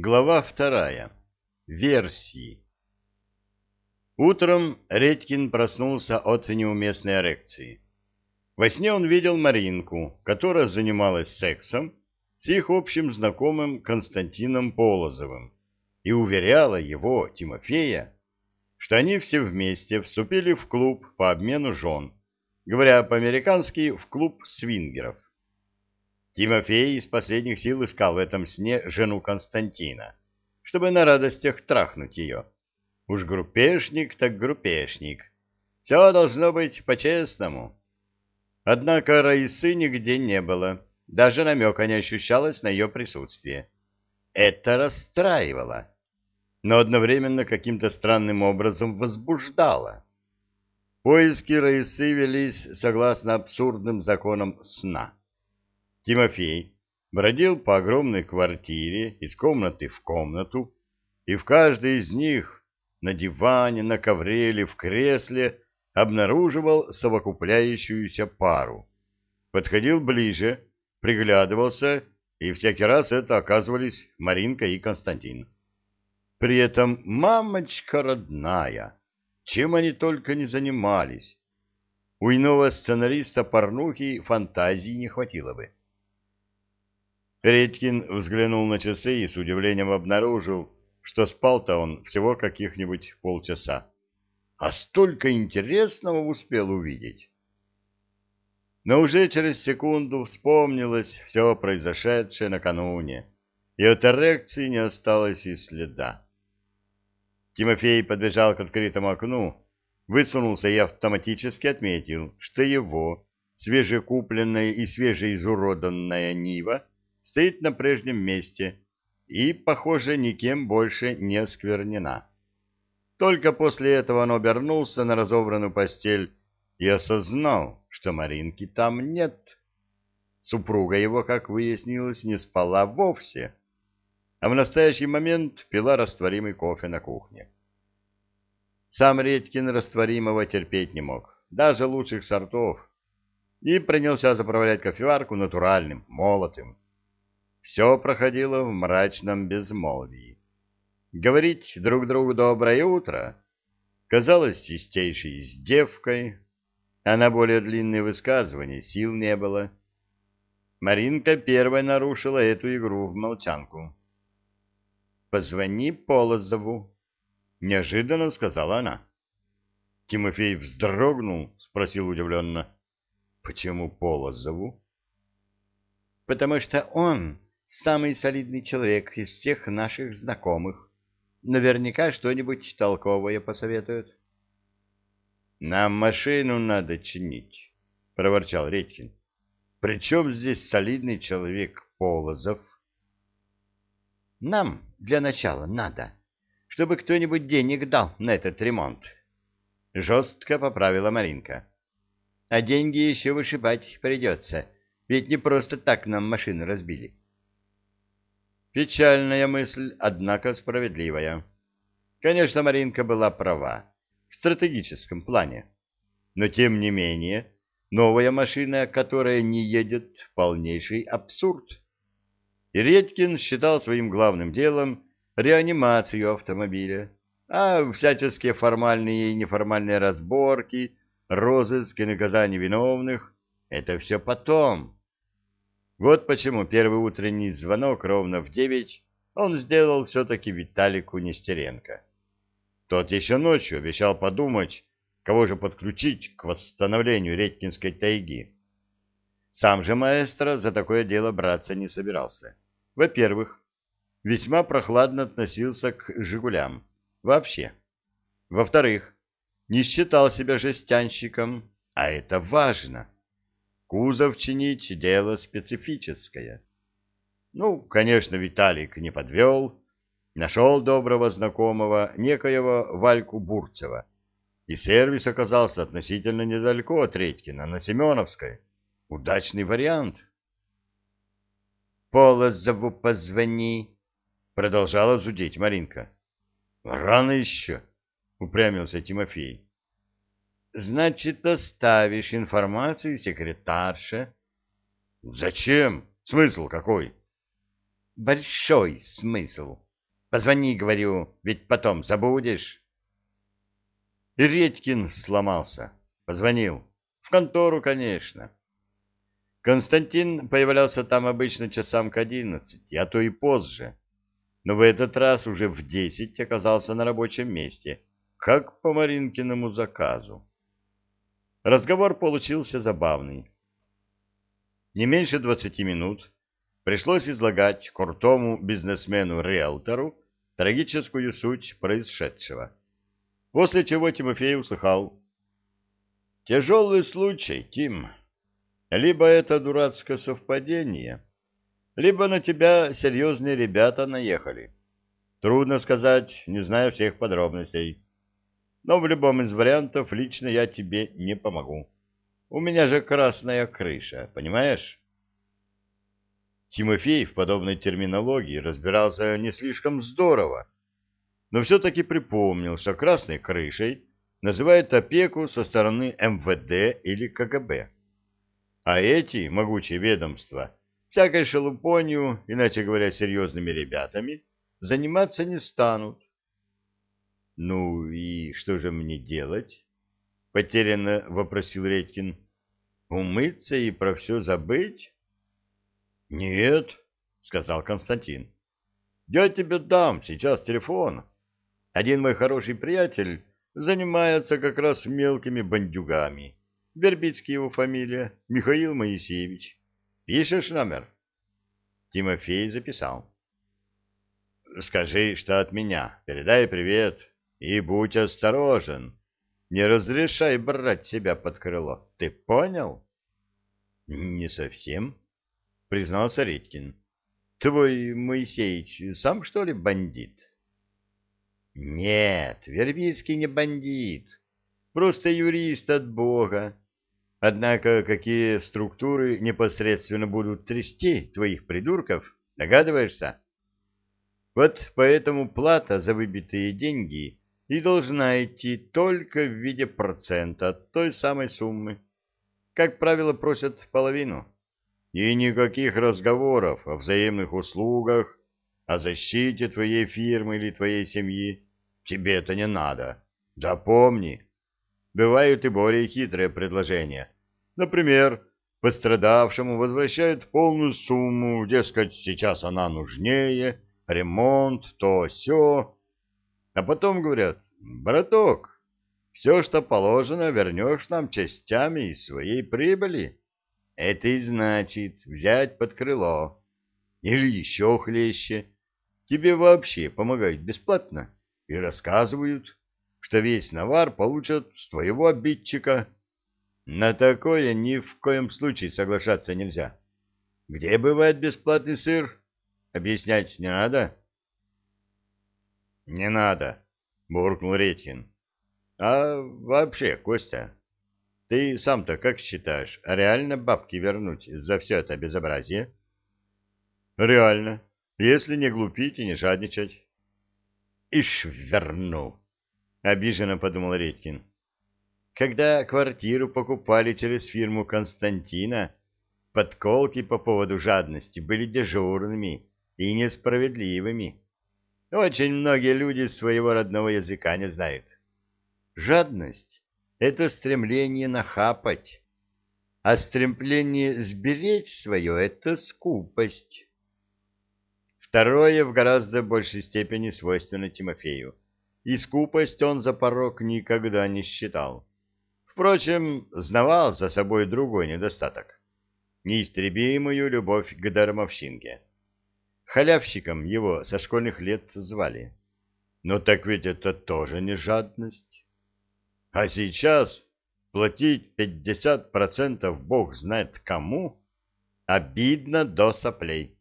Глава вторая. Версии. Утром Редькин проснулся от неуместной эрекции. Во сне он видел Маринку, которая занималась сексом с их общим знакомым Константином Полозовым и уверяла его, Тимофея, что они все вместе вступили в клуб по обмену жен, говоря по-американски, в клуб свингеров. Тимофей из последних сил искал в этом сне жену Константина, чтобы на радостях трахнуть ее. Уж группешник так группешник. Все должно быть по-честному. Однако Раисы нигде не было, даже намека не ощущалось на ее присутствие. Это расстраивало, но одновременно каким-то странным образом возбуждало. Поиски Раисы велись согласно абсурдным законам сна. Тимофей бродил по огромной квартире из комнаты в комнату, и в каждой из них на диване, на ковре или в кресле обнаруживал совокупляющуюся пару. Подходил ближе, приглядывался, и всякий раз это оказывались Маринка и Константин. При этом мамочка родная, чем они только не занимались. У иного сценариста порнухи фантазии не хватило бы. Редькин взглянул на часы и с удивлением обнаружил, что спал-то он всего каких-нибудь полчаса. А столько интересного успел увидеть. Но уже через секунду вспомнилось все произошедшее накануне, и от эрекции не осталось и следа. Тимофей подбежал к открытому окну, высунулся и автоматически отметил, что его свежекупленная и свежеизуроданная Нива стоит на прежнем месте и, похоже, никем больше не осквернена. Только после этого он обернулся на разобранную постель и осознал, что Маринки там нет. Супруга его, как выяснилось, не спала вовсе, а в настоящий момент пила растворимый кофе на кухне. Сам Редькин растворимого терпеть не мог, даже лучших сортов, и принялся заправлять кофеварку натуральным, молотым все проходило в мрачном безмолвии. Говорить друг другу «доброе утро» казалось чистейшей издевкой, а на более длинные высказывания сил не было. Маринка первой нарушила эту игру в молчанку. «Позвони Полозову», — неожиданно сказала она. Тимофей вздрогнул, спросил удивленно. «Почему Полозову?» «Потому что он самый солидный человек из всех наших знакомых. Наверняка что-нибудь толковое посоветует. — Нам машину надо чинить, — проворчал Редькин. — Причем здесь солидный человек Полозов? — Нам для начала надо, чтобы кто-нибудь денег дал на этот ремонт. Жестко поправила Маринка. — А деньги еще вышибать придется, ведь не просто так нам машину разбили. — Печальная мысль, однако справедливая. Конечно, Маринка была права в стратегическом плане. Но, тем не менее, новая машина, которая не едет, полнейший абсурд. И Редькин считал своим главным делом реанимацию автомобиля, а всяческие формальные и неформальные разборки, розыск и наказание виновных — это все потом. Вот почему первый утренний звонок ровно в девять он сделал все-таки Виталику Нестеренко. Тот еще ночью обещал подумать, кого же подключить к восстановлению Редькинской тайги. Сам же маэстро за такое дело браться не собирался. Во-первых, весьма прохладно относился к «Жигулям». Вообще. Во-вторых, не считал себя жестянщиком, а это важно. Кузов чинить — дело специфическое. Ну, конечно, Виталик не подвел, нашел доброго знакомого, некоего Вальку Бурцева, и сервис оказался относительно недалеко от Редькина, на Семеновской. Удачный вариант. «Полозову позвони», — продолжала зудеть Маринка. «Рано еще», — упрямился Тимофей. Значит, оставишь информацию секретарше. Зачем? Смысл какой? Большой смысл. Позвони, говорю, ведь потом забудешь. И Редькин сломался. Позвонил. В контору, конечно. Константин появлялся там обычно часам к одиннадцати, а то и позже. Но в этот раз уже в десять оказался на рабочем месте, как по Маринкиному заказу. Разговор получился забавный. Не меньше двадцати минут пришлось излагать крутому бизнесмену-риэлтору трагическую суть происшедшего. После чего Тимофей услыхал. «Тяжелый случай, Тим. Либо это дурацкое совпадение, либо на тебя серьезные ребята наехали. Трудно сказать, не знаю всех подробностей. Но в любом из вариантов лично я тебе не помогу. У меня же красная крыша, понимаешь?» Тимофей в подобной терминологии разбирался не слишком здорово, но все-таки припомнил, что красной крышей называют опеку со стороны МВД или КГБ. А эти могучие ведомства всякой шелупонью, иначе говоря, серьезными ребятами, заниматься не станут. «Ну и что же мне делать?» — потерянно вопросил Редькин. «Умыться и про все забыть?» «Нет», — сказал Константин. «Я тебе дам сейчас телефон. Один мой хороший приятель занимается как раз мелкими бандюгами. Вербицкий его фамилия, Михаил Моисеевич. Пишешь номер?» Тимофей записал. «Скажи, что от меня. Передай привет и будь осторожен. Не разрешай брать себя под крыло. Ты понял?» «Не совсем», — признался Редькин. — Твой Моисеич сам, что ли, бандит? — Нет, Вербицкий не бандит, просто юрист от Бога. Однако какие структуры непосредственно будут трясти твоих придурков, догадываешься? Вот поэтому плата за выбитые деньги и должна идти только в виде процента от той самой суммы. Как правило, просят половину. И никаких разговоров о взаимных услугах, о защите твоей фирмы или твоей семьи. Тебе это не надо. Запомни. Бывают и более хитрые предложения. Например, пострадавшему возвращают полную сумму, дескать, сейчас она нужнее, ремонт, то все. А потом говорят, браток, все, что положено, вернешь нам частями из своей прибыли. Это и значит взять под крыло. Или еще хлеще. Тебе вообще помогают бесплатно и рассказывают, что весь навар получат с твоего обидчика. На такое ни в коем случае соглашаться нельзя. Где бывает бесплатный сыр? Объяснять не надо? Не надо, буркнул Редькин. А вообще, Костя, ты сам-то как считаешь, реально бабки вернуть за все это безобразие? Реально, если не глупить и не жадничать. Ишь, верну, обиженно подумал Редькин. Когда квартиру покупали через фирму Константина, подколки по поводу жадности были дежурными и несправедливыми. Очень многие люди своего родного языка не знают. Жадность это стремление нахапать, а стремление сберечь свое — это скупость. Второе в гораздо большей степени свойственно Тимофею, и скупость он за порог никогда не считал. Впрочем, знавал за собой другой недостаток — неистребимую любовь к дармовщинке. Халявщиком его со школьных лет звали. Но так ведь это тоже не жадность. А сейчас платить 50% бог знает кому, обидно до соплей.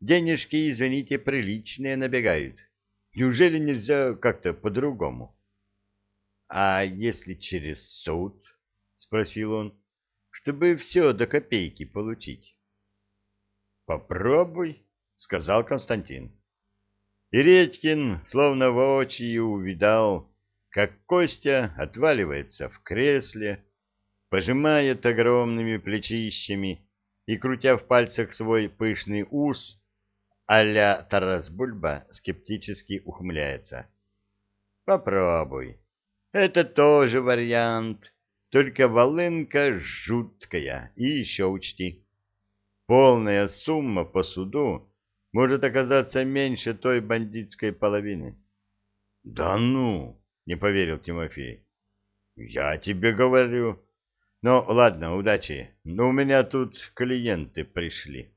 Денежки, извините, приличные набегают. Неужели нельзя как-то по-другому? — А если через суд? — спросил он, — чтобы все до копейки получить. — Попробуй, — сказал Константин. И Редькин, словно воочию, увидал, как Костя отваливается в кресле, пожимает огромными плечищами и, крутя в пальцах свой пышный ус, а-ля Тарас Бульба скептически ухмыляется. Попробуй. Это тоже вариант, только волынка жуткая. И еще учти. Полная сумма по суду может оказаться меньше той бандитской половины. — Да ну! — не поверил Тимофей. — Я тебе говорю. Ну, ладно, удачи. Но у меня тут клиенты пришли.